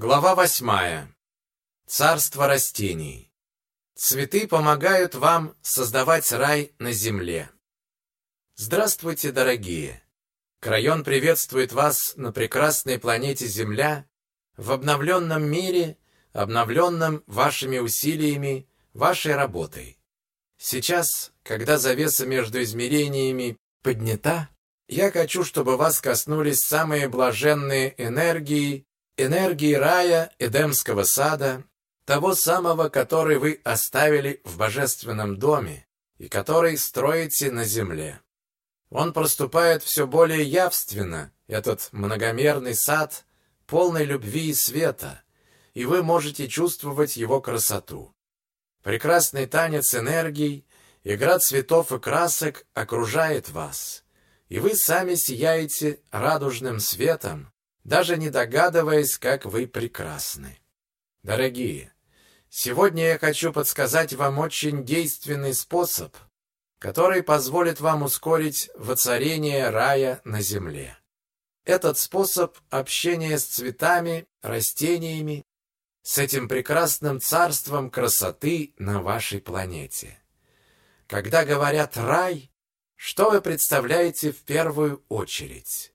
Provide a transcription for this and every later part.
Глава восьмая. Царство растений. Цветы помогают вам создавать рай на земле. Здравствуйте, дорогие! Крайон приветствует вас на прекрасной планете Земля, в обновленном мире, обновленном вашими усилиями, вашей работой. Сейчас, когда завеса между измерениями поднята, я хочу, чтобы вас коснулись самые блаженные энергии, энергии рая, Эдемского сада, того самого, который вы оставили в божественном доме и который строите на земле. Он проступает все более явственно, этот многомерный сад, полный любви и света, и вы можете чувствовать его красоту. Прекрасный танец энергий, игра цветов и красок окружает вас, и вы сами сияете радужным светом, даже не догадываясь, как вы прекрасны. Дорогие, сегодня я хочу подсказать вам очень действенный способ, который позволит вам ускорить воцарение рая на земле. Этот способ общения с цветами, растениями, с этим прекрасным царством красоты на вашей планете. Когда говорят «рай», что вы представляете в первую очередь?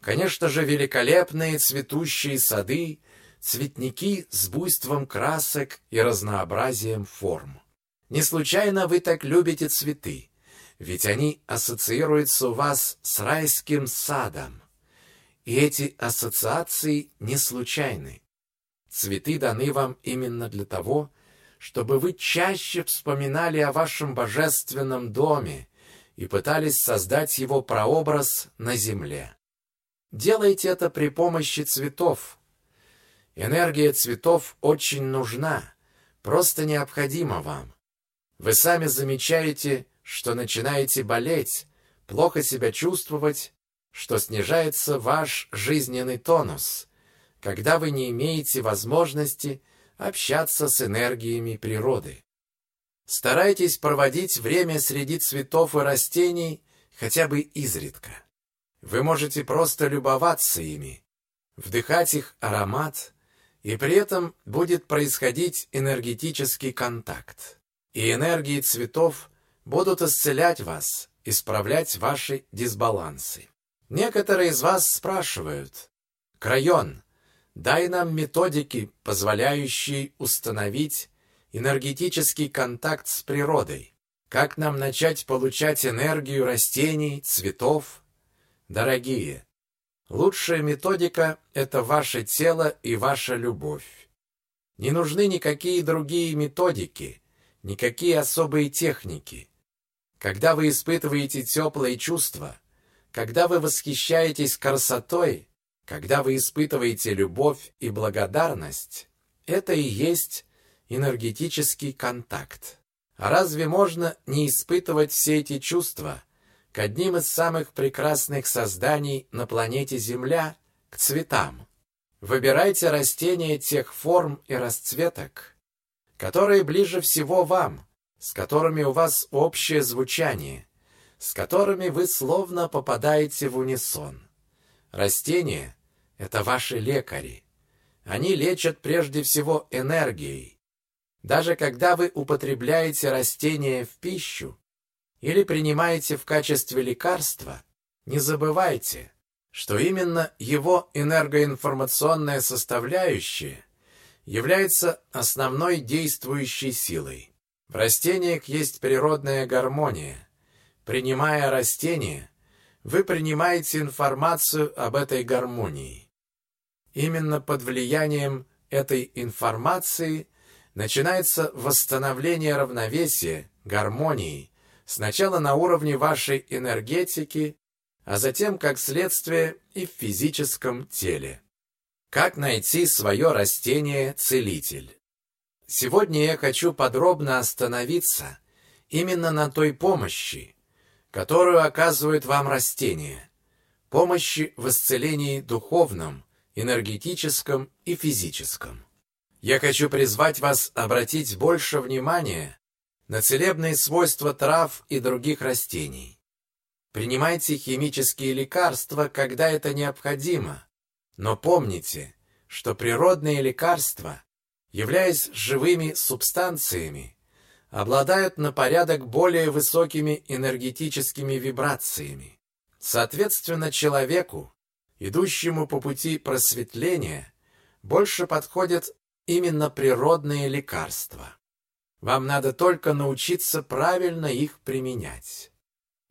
Конечно же, великолепные цветущие сады, цветники с буйством красок и разнообразием форм. Не случайно вы так любите цветы, ведь они ассоциируются у вас с райским садом. И эти ассоциации не случайны. Цветы даны вам именно для того, чтобы вы чаще вспоминали о вашем божественном доме и пытались создать его прообраз на земле. Делайте это при помощи цветов. Энергия цветов очень нужна, просто необходима вам. Вы сами замечаете, что начинаете болеть, плохо себя чувствовать, что снижается ваш жизненный тонус, когда вы не имеете возможности общаться с энергиями природы. Старайтесь проводить время среди цветов и растений хотя бы изредка. Вы можете просто любоваться ими, вдыхать их аромат, и при этом будет происходить энергетический контакт. И энергии цветов будут исцелять вас, исправлять ваши дисбалансы. Некоторые из вас спрашивают, «Крайон, дай нам методики, позволяющие установить энергетический контакт с природой. Как нам начать получать энергию растений, цветов, Дорогие, лучшая методика – это ваше тело и ваша любовь. Не нужны никакие другие методики, никакие особые техники. Когда вы испытываете теплые чувства, когда вы восхищаетесь красотой, когда вы испытываете любовь и благодарность, это и есть энергетический контакт. А разве можно не испытывать все эти чувства – к одним из самых прекрасных созданий на планете Земля, к цветам. Выбирайте растения тех форм и расцветок, которые ближе всего вам, с которыми у вас общее звучание, с которыми вы словно попадаете в унисон. Растения — это ваши лекари. Они лечат прежде всего энергией. Даже когда вы употребляете растения в пищу, или принимаете в качестве лекарства, не забывайте, что именно его энергоинформационная составляющая является основной действующей силой. В растениях есть природная гармония. Принимая растение, вы принимаете информацию об этой гармонии. Именно под влиянием этой информации начинается восстановление равновесия, гармонии, Сначала на уровне вашей энергетики, а затем, как следствие, и в физическом теле. Как найти свое растение-целитель? Сегодня я хочу подробно остановиться именно на той помощи, которую оказывают вам растения, помощи в исцелении духовном, энергетическом и физическом. Я хочу призвать вас обратить больше внимания на целебные свойства трав и других растений. Принимайте химические лекарства, когда это необходимо, но помните, что природные лекарства, являясь живыми субстанциями, обладают на порядок более высокими энергетическими вибрациями. Соответственно, человеку, идущему по пути просветления, больше подходят именно природные лекарства. Вам надо только научиться правильно их применять.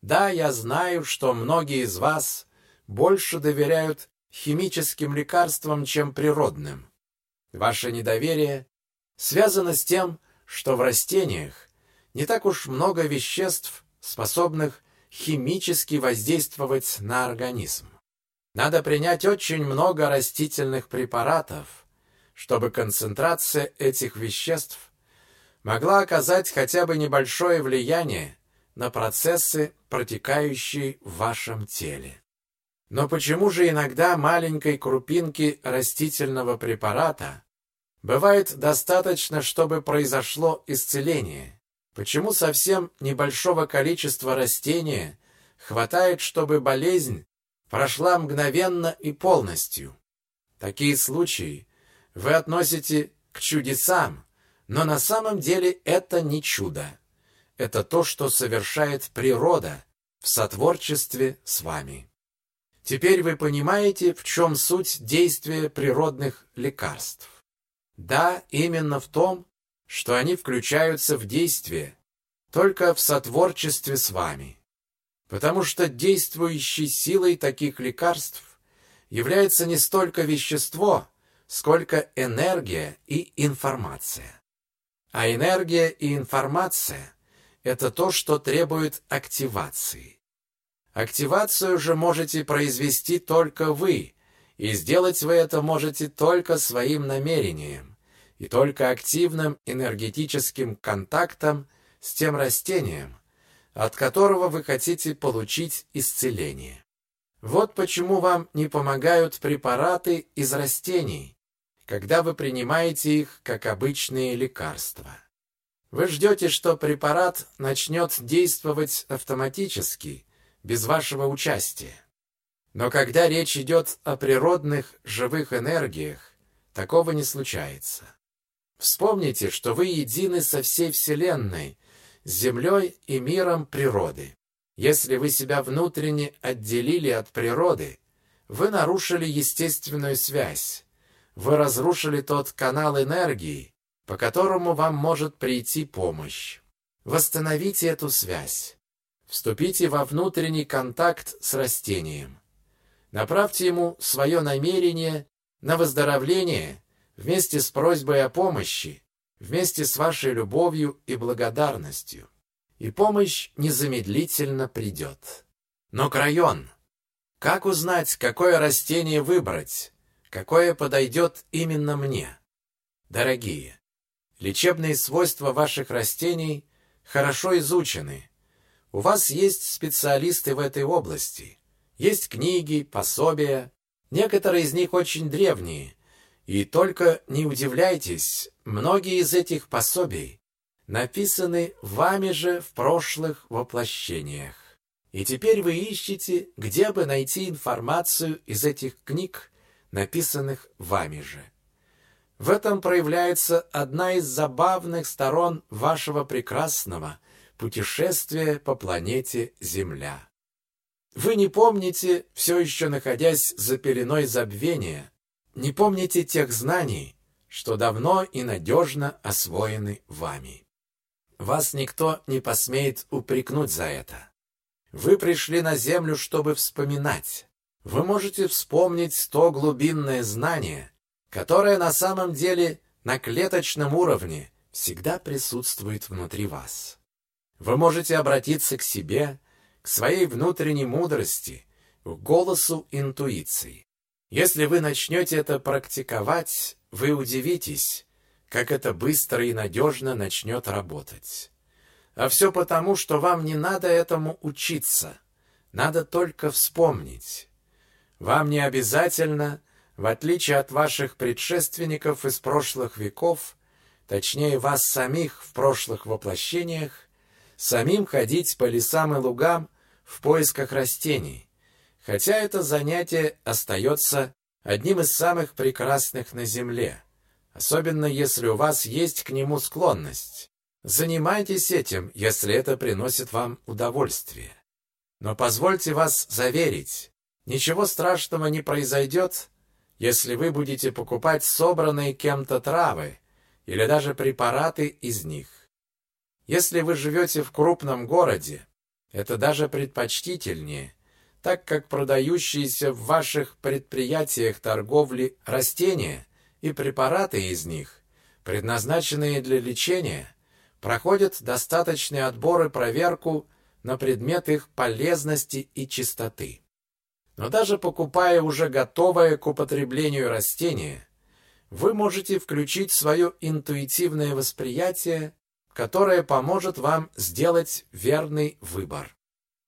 Да, я знаю, что многие из вас больше доверяют химическим лекарствам, чем природным. Ваше недоверие связано с тем, что в растениях не так уж много веществ, способных химически воздействовать на организм. Надо принять очень много растительных препаратов, чтобы концентрация этих веществ могла оказать хотя бы небольшое влияние на процессы, протекающие в вашем теле. Но почему же иногда маленькой крупинки растительного препарата бывает достаточно, чтобы произошло исцеление? Почему совсем небольшого количества растения хватает, чтобы болезнь прошла мгновенно и полностью? Такие случаи вы относите к чудесам, но на самом деле это не чудо. Это то, что совершает природа в сотворчестве с вами. Теперь вы понимаете, в чем суть действия природных лекарств. Да, именно в том, что они включаются в действие только в сотворчестве с вами. Потому что действующей силой таких лекарств является не столько вещество, сколько энергия и информация. А энергия и информация – это то, что требует активации. Активацию же можете произвести только вы, и сделать вы это можете только своим намерением и только активным энергетическим контактом с тем растением, от которого вы хотите получить исцеление. Вот почему вам не помогают препараты из растений, когда вы принимаете их как обычные лекарства. Вы ждете, что препарат начнет действовать автоматически – без вашего участия. Но когда речь идет о природных живых энергиях, такого не случается. Вспомните, что вы едины со всей Вселенной, с Землей и миром природы. Если вы себя внутренне отделили от природы, вы нарушили естественную связь, вы разрушили тот канал энергии, по которому вам может прийти помощь. Восстановите эту связь. Вступите во внутренний контакт с растением. Направьте ему свое намерение на выздоровление вместе с просьбой о помощи, вместе с вашей любовью и благодарностью. И помощь незамедлительно придет. Но крайон. Как узнать, какое растение выбрать, какое подойдет именно мне? Дорогие, лечебные свойства ваших растений хорошо изучены, у вас есть специалисты в этой области. Есть книги, пособия. Некоторые из них очень древние. И только не удивляйтесь, многие из этих пособий написаны вами же в прошлых воплощениях. И теперь вы ищете, где бы найти информацию из этих книг, написанных вами же. В этом проявляется одна из забавных сторон вашего прекрасного – Путешествие по планете Земля. Вы не помните, все еще находясь за пеленой забвения, не помните тех знаний, что давно и надежно освоены вами. Вас никто не посмеет упрекнуть за это. Вы пришли на Землю, чтобы вспоминать. Вы можете вспомнить то глубинное знание, которое на самом деле на клеточном уровне всегда присутствует внутри вас. Вы можете обратиться к себе, к своей внутренней мудрости, к голосу интуиции. Если вы начнете это практиковать, вы удивитесь, как это быстро и надежно начнет работать. А все потому, что вам не надо этому учиться, надо только вспомнить. Вам не обязательно, в отличие от ваших предшественников из прошлых веков, точнее вас самих в прошлых воплощениях, самим ходить по лесам и лугам в поисках растений, хотя это занятие остается одним из самых прекрасных на Земле, особенно если у вас есть к нему склонность. Занимайтесь этим, если это приносит вам удовольствие. Но позвольте вас заверить, ничего страшного не произойдет, если вы будете покупать собранные кем-то травы или даже препараты из них. Если вы живете в крупном городе, это даже предпочтительнее, так как продающиеся в ваших предприятиях торговли растения и препараты из них, предназначенные для лечения, проходят достаточный отбор и проверку на предмет их полезности и чистоты. Но даже покупая уже готовое к употреблению растение, вы можете включить свое интуитивное восприятие, которое поможет вам сделать верный выбор.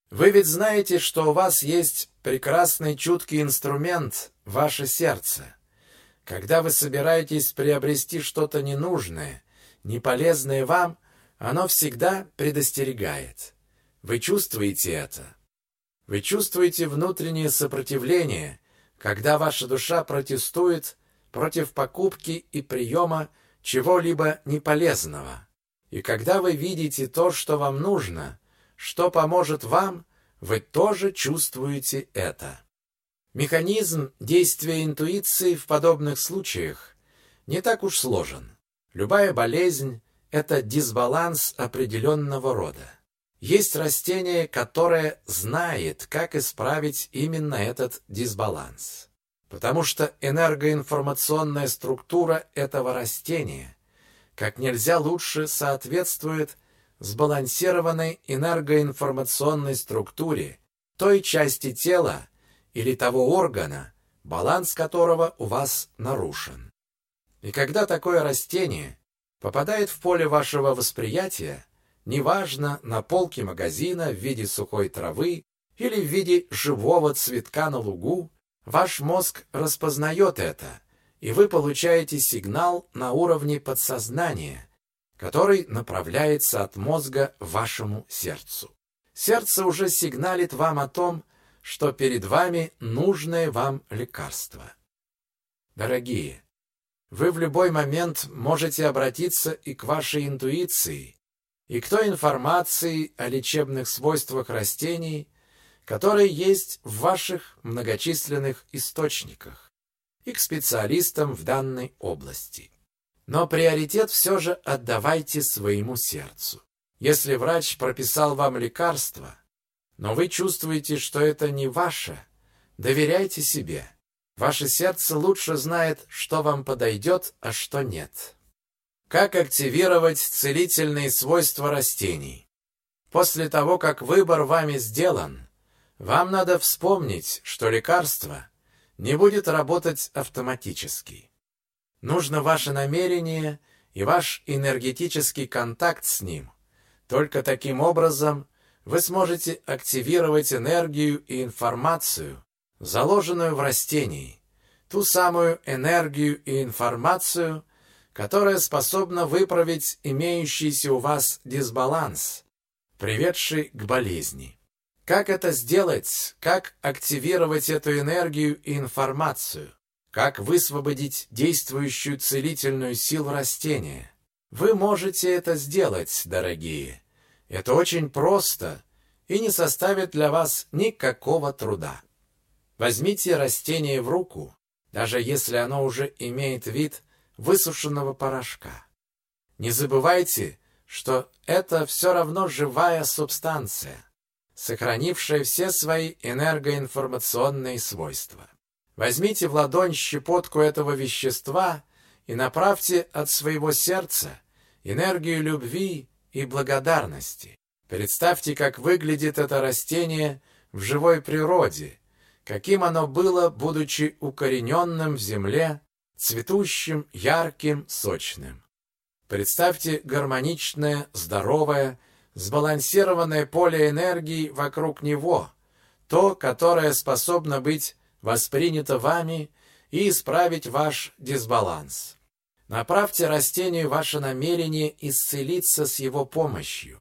Вы ведь знаете, что у вас есть прекрасный чуткий инструмент – ваше сердце. Когда вы собираетесь приобрести что-то ненужное, неполезное вам, оно всегда предостерегает. Вы чувствуете это. Вы чувствуете внутреннее сопротивление, когда ваша душа протестует против покупки и приема чего-либо неполезного. И когда вы видите то, что вам нужно, что поможет вам, вы тоже чувствуете это. Механизм действия интуиции в подобных случаях не так уж сложен. Любая болезнь – это дисбаланс определенного рода. Есть растение, которое знает, как исправить именно этот дисбаланс. Потому что энергоинформационная структура этого растения как нельзя лучше соответствует сбалансированной энергоинформационной структуре той части тела или того органа, баланс которого у вас нарушен. И когда такое растение попадает в поле вашего восприятия, неважно, на полке магазина в виде сухой травы или в виде живого цветка на лугу, ваш мозг распознает это, и вы получаете сигнал на уровне подсознания, который направляется от мозга вашему сердцу. Сердце уже сигналит вам о том, что перед вами нужное вам лекарство. Дорогие, вы в любой момент можете обратиться и к вашей интуиции, и к той информации о лечебных свойствах растений, которые есть в ваших многочисленных источниках, и к специалистам в данной области. Но приоритет все же отдавайте своему сердцу. Если врач прописал вам лекарство, но вы чувствуете, что это не ваше, доверяйте себе. Ваше сердце лучше знает, что вам подойдет, а что нет. Как активировать целительные свойства растений? После того, как выбор вами сделан, вам надо вспомнить, что лекарство не будет работать автоматически. Нужно ваше намерение и ваш энергетический контакт с ним. Только таким образом вы сможете активировать энергию и информацию, заложенную в растении, ту самую энергию и информацию, которая способна выправить имеющийся у вас дисбаланс, приведший к болезни. Как это сделать? Как активировать эту энергию и информацию? Как высвободить действующую целительную силу растения? Вы можете это сделать, дорогие. Это очень просто и не составит для вас никакого труда. Возьмите растение в руку, даже если оно уже имеет вид высушенного порошка. Не забывайте, что это все равно живая субстанция, сохранившая все свои энергоинформационные свойства. Возьмите в ладонь щепотку этого вещества и направьте от своего сердца энергию любви и благодарности. Представьте, как выглядит это растение в живой природе, каким оно было, будучи укорененным в земле, цветущим, ярким, сочным. Представьте гармоничное, здоровое, сбалансированное поле энергии вокруг него, то, которое способно быть воспринято вами и исправить ваш дисбаланс. Направьте растению ваше намерение исцелиться с его помощью.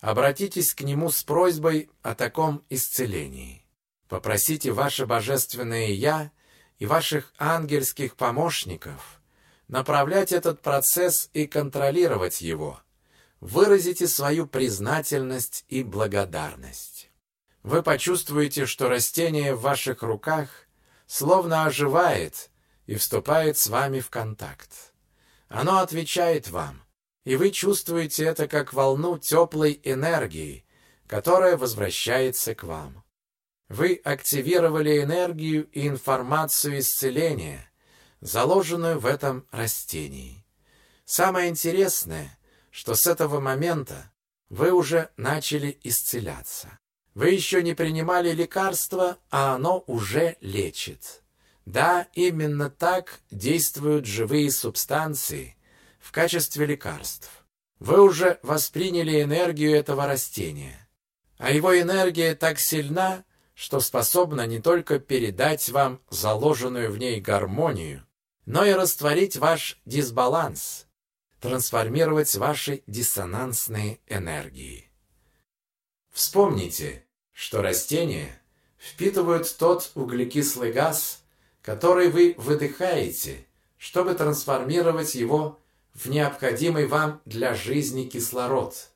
Обратитесь к нему с просьбой о таком исцелении. Попросите ваше божественное «Я» и ваших ангельских помощников направлять этот процесс и контролировать его. Выразите свою признательность и благодарность. Вы почувствуете, что растение в ваших руках словно оживает и вступает с вами в контакт. Оно отвечает вам, и вы чувствуете это как волну теплой энергии, которая возвращается к вам. Вы активировали энергию и информацию исцеления, заложенную в этом растении. Самое интересное, что с этого момента вы уже начали исцеляться. Вы еще не принимали лекарства, а оно уже лечит. Да, именно так действуют живые субстанции в качестве лекарств. Вы уже восприняли энергию этого растения. А его энергия так сильна, что способна не только передать вам заложенную в ней гармонию, но и растворить ваш дисбаланс, трансформировать ваши диссонансные энергии. Вспомните, что растения впитывают тот углекислый газ, который вы выдыхаете, чтобы трансформировать его в необходимый вам для жизни кислород.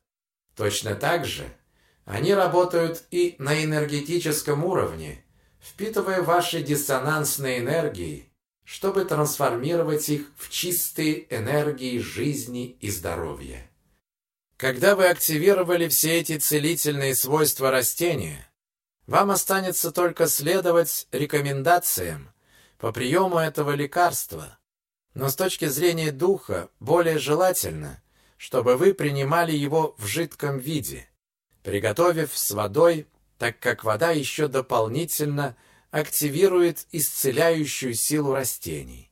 Точно так же – они работают и на энергетическом уровне, впитывая ваши диссонансные энергии, чтобы трансформировать их в чистые энергии жизни и здоровья. Когда вы активировали все эти целительные свойства растения, вам останется только следовать рекомендациям по приему этого лекарства. Но с точки зрения духа более желательно, чтобы вы принимали его в жидком виде приготовив с водой, так как вода еще дополнительно активирует исцеляющую силу растений.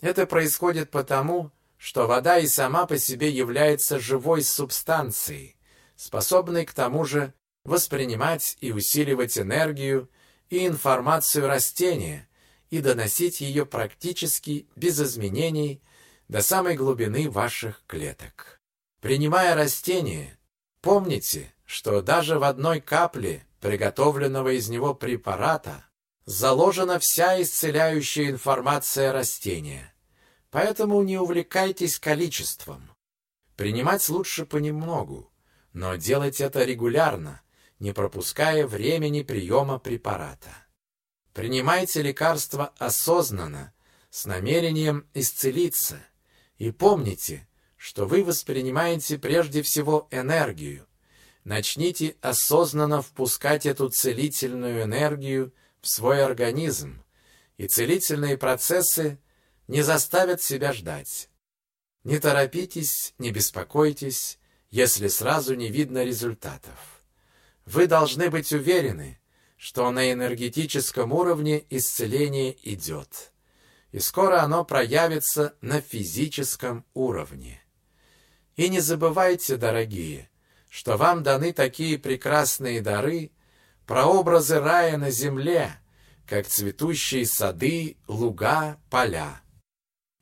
Это происходит потому, что вода и сама по себе является живой субстанцией, способной к тому же воспринимать и усиливать энергию и информацию растения и доносить ее практически без изменений до самой глубины ваших клеток. Принимая растение, помните, что даже в одной капле приготовленного из него препарата заложена вся исцеляющая информация растения. Поэтому не увлекайтесь количеством. Принимать лучше понемногу, но делать это регулярно, не пропуская времени приема препарата. Принимайте лекарства осознанно, с намерением исцелиться, и помните, что вы воспринимаете прежде всего энергию, Начните осознанно впускать эту целительную энергию в свой организм, и целительные процессы не заставят себя ждать. Не торопитесь, не беспокойтесь, если сразу не видно результатов. Вы должны быть уверены, что на энергетическом уровне исцеление идет, и скоро оно проявится на физическом уровне. И не забывайте, дорогие, что вам даны такие прекрасные дары, прообразы рая на земле, как цветущие сады, луга, поля.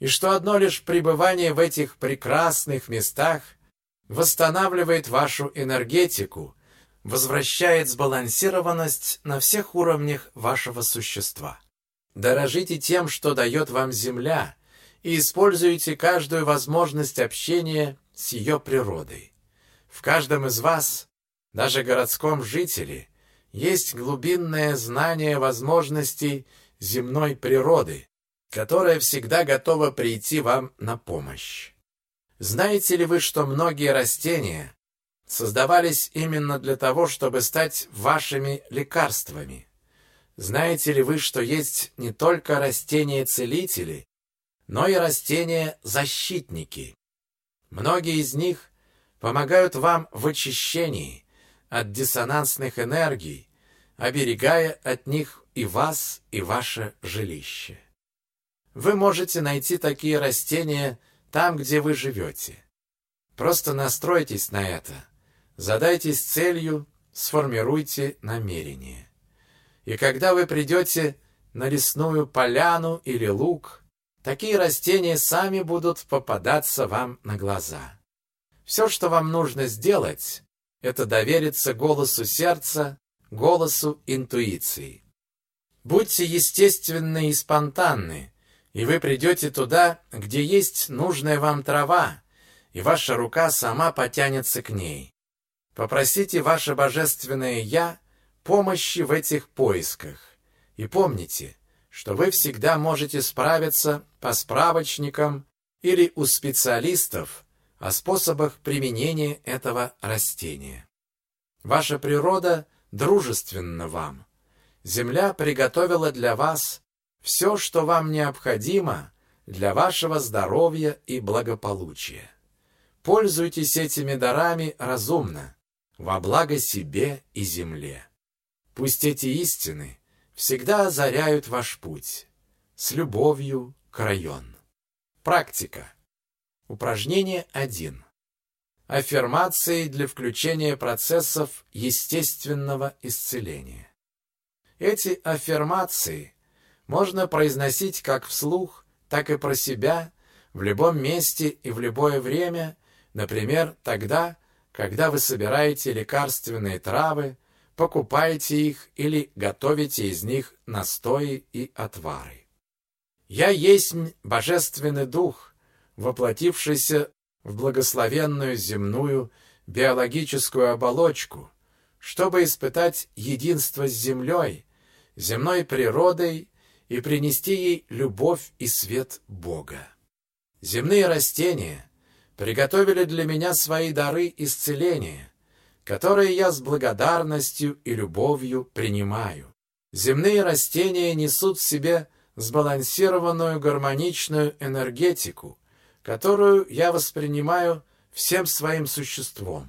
И что одно лишь пребывание в этих прекрасных местах восстанавливает вашу энергетику, возвращает сбалансированность на всех уровнях вашего существа. Дорожите тем, что дает вам Земля, и используйте каждую возможность общения с ее природой. В каждом из вас, даже городском жителе, есть глубинное знание возможностей земной природы, которая всегда готова прийти вам на помощь. Знаете ли вы, что многие растения создавались именно для того, чтобы стать вашими лекарствами? Знаете ли вы, что есть не только растения-целители, но и растения-защитники? Многие из них помогают вам в очищении от диссонансных энергий, оберегая от них и вас, и ваше жилище. Вы можете найти такие растения там, где вы живете. Просто настройтесь на это, задайтесь целью, сформируйте намерение. И когда вы придете на лесную поляну или луг, такие растения сами будут попадаться вам на глаза. Все, что вам нужно сделать, это довериться голосу сердца, голосу интуиции. Будьте естественны и спонтанны, и вы придете туда, где есть нужная вам трава, и ваша рука сама потянется к ней. Попросите ваше божественное «Я» помощи в этих поисках. И помните, что вы всегда можете справиться по справочникам или у специалистов о способах применения этого растения. Ваша природа дружественна вам. Земля приготовила для вас все, что вам необходимо для вашего здоровья и благополучия. Пользуйтесь этими дарами разумно, во благо себе и земле. Пусть эти истины всегда озаряют ваш путь. С любовью, Крайон. Практика. Упражнение 1. Аффирмации для включения процессов естественного исцеления. Эти аффирмации можно произносить как вслух, так и про себя в любом месте и в любое время, например, тогда, когда вы собираете лекарственные травы, покупаете их или готовите из них настои и отвары. «Я есть Божественный Дух, воплотившийся в благословенную земную биологическую оболочку, чтобы испытать единство с землей, земной природой и принести ей любовь и свет Бога. Земные растения приготовили для меня свои дары исцеления, которые я с благодарностью и любовью принимаю. Земные растения несут в себе сбалансированную гармоничную энергетику, которую я воспринимаю всем своим существом.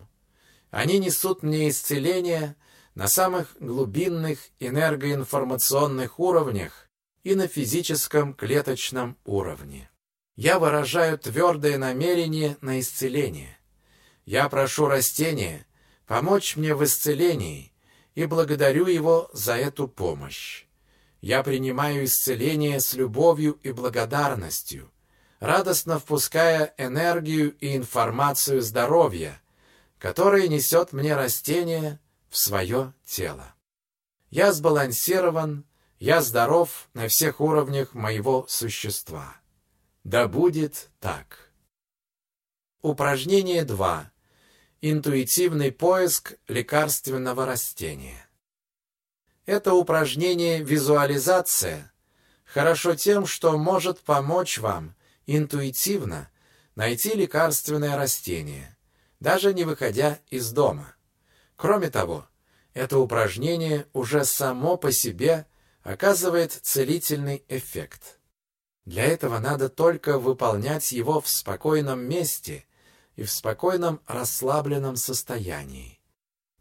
Они несут мне исцеление на самых глубинных энергоинформационных уровнях и на физическом клеточном уровне. Я выражаю твердое намерение на исцеление. Я прошу растения помочь мне в исцелении и благодарю его за эту помощь. Я принимаю исцеление с любовью и благодарностью, радостно впуская энергию и информацию здоровья, которая несет мне растение в свое тело. Я сбалансирован, я здоров на всех уровнях моего существа. Да будет так. Упражнение 2. Интуитивный поиск лекарственного растения. Это упражнение визуализация хорошо тем, что может помочь вам интуитивно найти лекарственное растение, даже не выходя из дома. Кроме того, это упражнение уже само по себе оказывает целительный эффект. Для этого надо только выполнять его в спокойном месте и в спокойном расслабленном состоянии.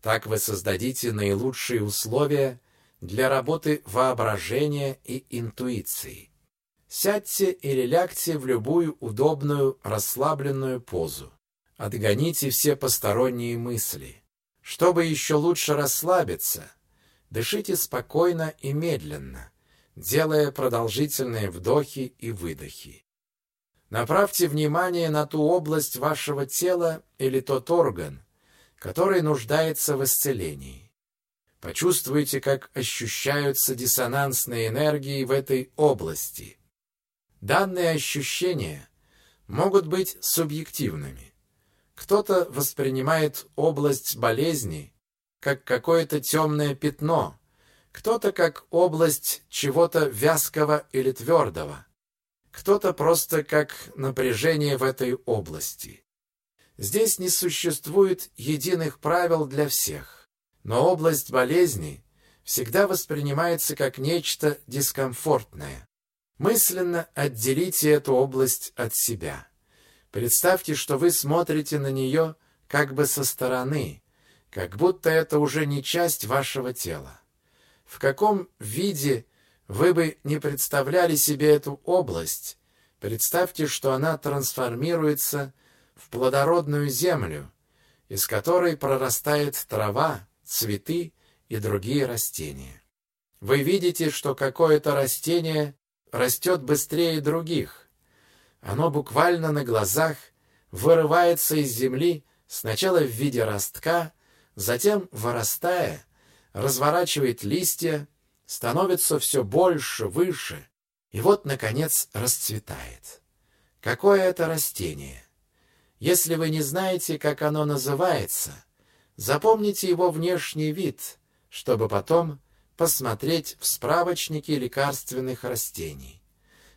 Так вы создадите наилучшие условия для работы воображения и интуиции. Сядьте или лягте в любую удобную расслабленную позу. Отгоните все посторонние мысли. Чтобы еще лучше расслабиться, дышите спокойно и медленно, делая продолжительные вдохи и выдохи. Направьте внимание на ту область вашего тела или тот орган, который нуждается в исцелении. Почувствуйте, как ощущаются диссонансные энергии в этой области. Данные ощущения могут быть субъективными. Кто-то воспринимает область болезни как какое-то темное пятно, кто-то как область чего-то вязкого или твердого, кто-то просто как напряжение в этой области. Здесь не существует единых правил для всех, но область болезни всегда воспринимается как нечто дискомфортное. Мысленно отделите эту область от себя. Представьте, что вы смотрите на нее как бы со стороны, как будто это уже не часть вашего тела. В каком виде вы бы не представляли себе эту область, представьте, что она трансформируется в плодородную землю, из которой прорастает трава, цветы и другие растения. Вы видите, что какое-то растение растет быстрее других. Оно буквально на глазах вырывается из земли сначала в виде ростка, затем, вырастая, разворачивает листья, становится все больше, выше, и вот, наконец, расцветает. Какое это растение? Если вы не знаете, как оно называется, запомните его внешний вид, чтобы потом посмотреть в справочнике лекарственных растений.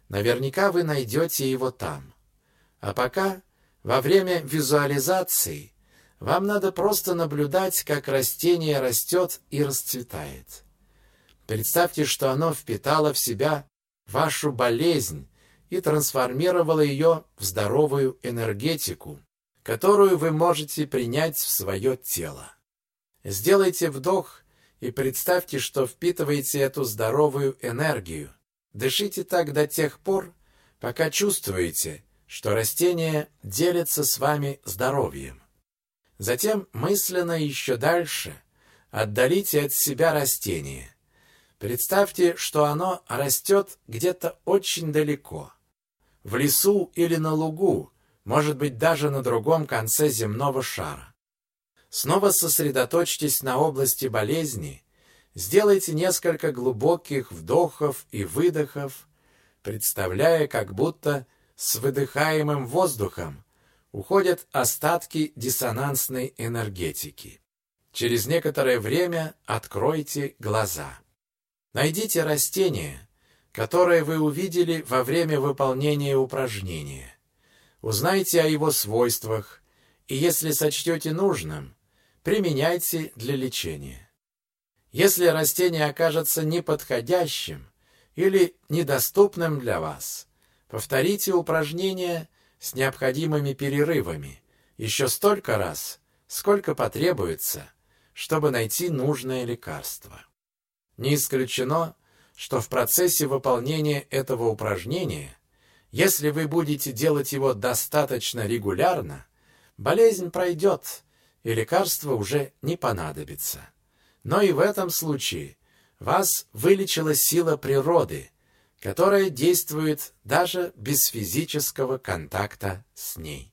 Наверняка вы найдете его там. А пока, во время визуализации, вам надо просто наблюдать, как растение растет и расцветает. Представьте, что оно впитало в себя вашу болезнь и трансформировало ее в здоровую энергетику, которую вы можете принять в свое тело. Сделайте вдох и представьте, что впитываете эту здоровую энергию. Дышите так до тех пор, пока чувствуете, что растение делится с вами здоровьем. Затем мысленно еще дальше отдалите от себя растение. Представьте, что оно растет где-то очень далеко. В лесу или на лугу, может быть, даже на другом конце земного шара. Снова сосредоточьтесь на области болезни, сделайте несколько глубоких вдохов и выдохов, представляя, как будто с выдыхаемым воздухом уходят остатки диссонансной энергетики. Через некоторое время откройте глаза. Найдите растение, которое вы увидели во время выполнения упражнения. Узнайте о его свойствах, и если сочтете нужным, применяйте для лечения. Если растение окажется неподходящим или недоступным для вас, повторите упражнение с необходимыми перерывами еще столько раз, сколько потребуется, чтобы найти нужное лекарство. Не исключено, что в процессе выполнения этого упражнения, если вы будете делать его достаточно регулярно, болезнь пройдет, и лекарство уже не понадобится. Но и в этом случае вас вылечила сила природы, которая действует даже без физического контакта с ней.